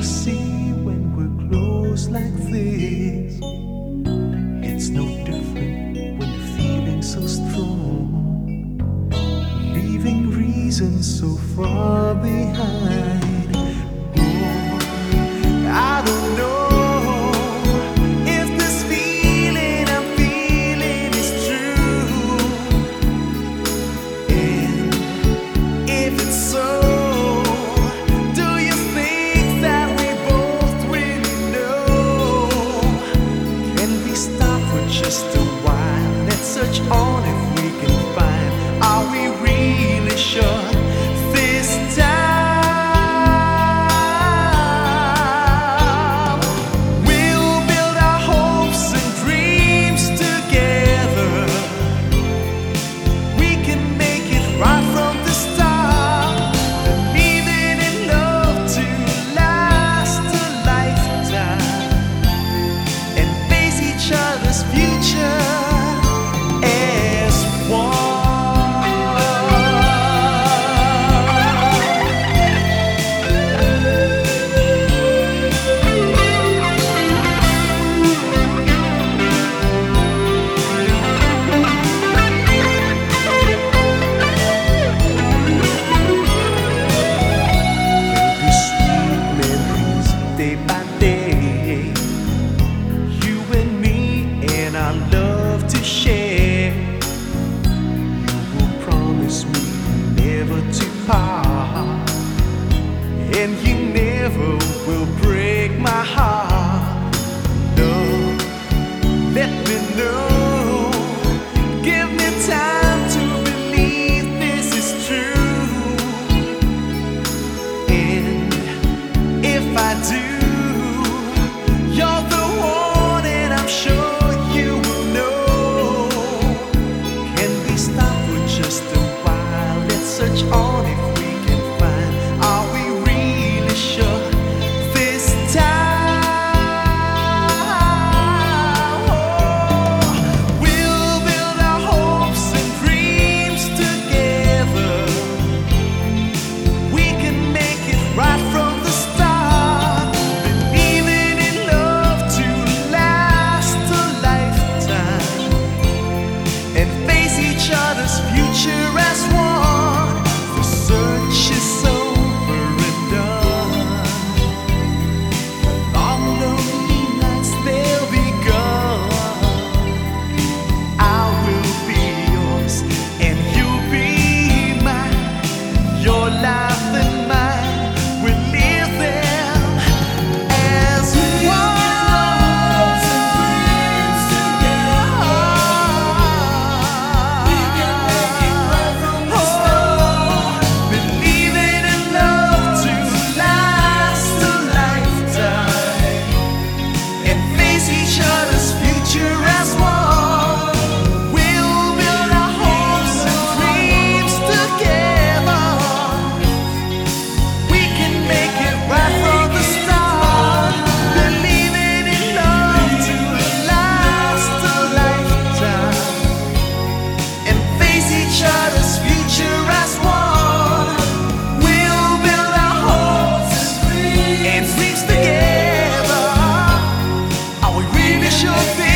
to see when we're close like this. It's no different when you're feeling so strong, leaving reasons so far behind. for just a while. Let's search on it. how we really should be.